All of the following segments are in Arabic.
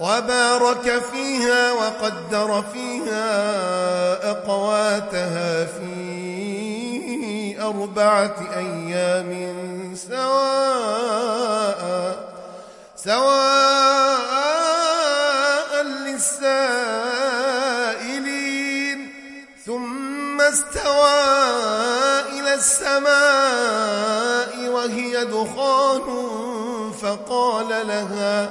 وبارك فيها وقدر فيها أقواتها في أربعة أيام سواء سواء للسائلين ثم استوى إلى السماء وهي دخان فقال لها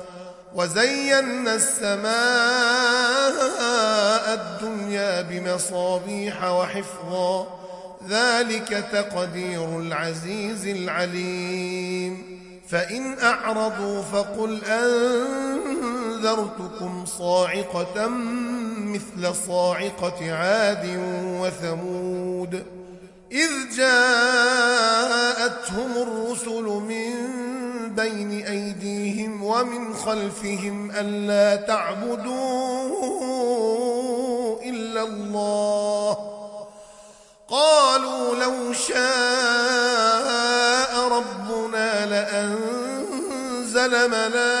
وزينا السماء الدنيا بمصابيح وحفظا. ذلك تقدير العزيز العليم. فإن أعرضوا فقل أنذرتكم صاعقة مثل صاعقة عاد وثمود. إذ جاءتهم الرسل من بين أيديهم ومن خلفهم ألا تعبدوا إلا الله. قالوا لو شاء ربنا لأنزل ملائكة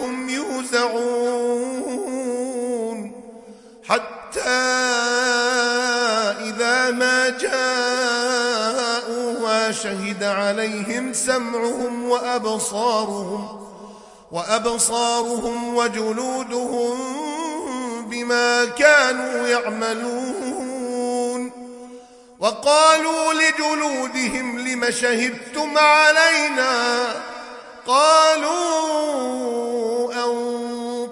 فهم يوزعون حتى إذا ما جاءوها شهد عليهم سمعهم وأبصارهم وأبصارهم وجلودهم بما كانوا يعملون وقالوا لجلودهم لم شهدتم علينا قالوا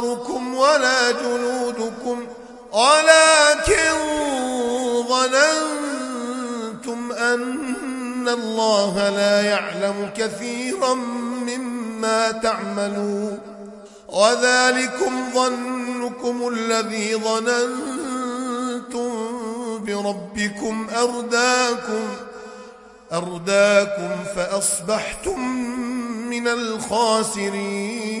أبصاركم ولا جلودكم ولكن ظننتم أن الله لا يعلم كثيرا مما تعملون وذلكم ظنكم الذي ظننتم بربكم أرداكم أرداكم فأصبحتم من الخاسرين.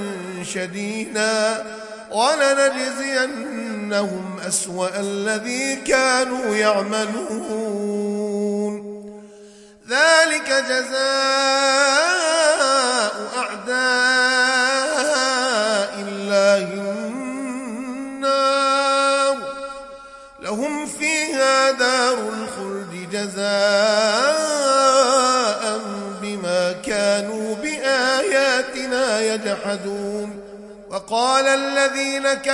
شديدا ولنجزينهم أسوأ الذي كانوا يعملون. ذلك جزاء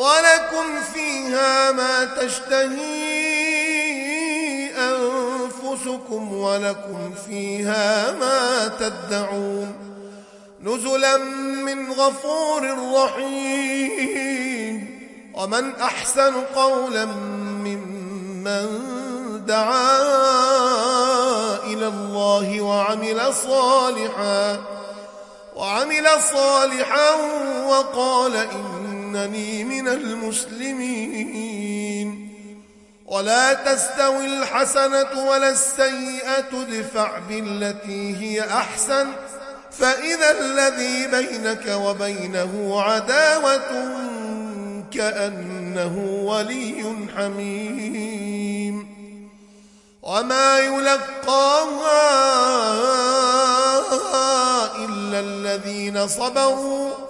ولكم فيها ما تشتهي أنفسكم ولكم فيها ما تدعون نزلا من غفور رحيم ومن أحسن قولا ممن دعا إلى الله وعمل صالحا وعمل صالحا وقال إنني من المسلمين. ولا تستوي الحسنة ولا السيئة ادفع بالتي هي أحسن. فإذا الذي بينك وبينه عداوة كأنه ولي حميم. وما يلقاها إلا الذين صبروا.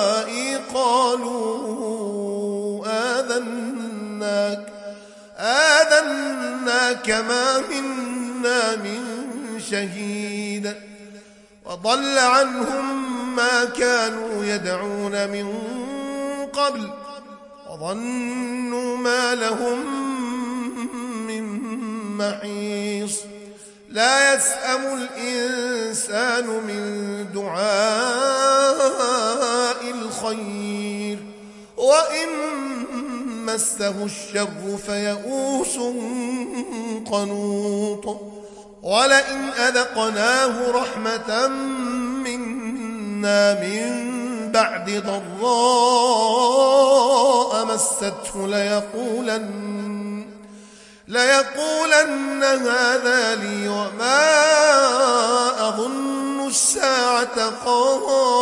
قالوا آذناك آذناك ما منا من شهيد. وضل عنهم ما كانوا يدعون من قبل وظنوا ما لهم من محيص. لا يسأم الإنسان من دعاء وإن مسه الشر فيئوس قنوط ولئن أذقناه رحمة منا من بعد ضراء مسته ليقولن ليقولن هذا لي وما أظن الساعة قائمة.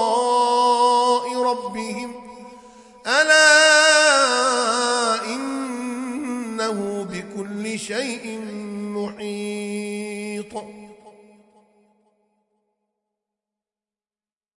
شيء محيط.